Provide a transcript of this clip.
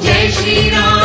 Jai Shriram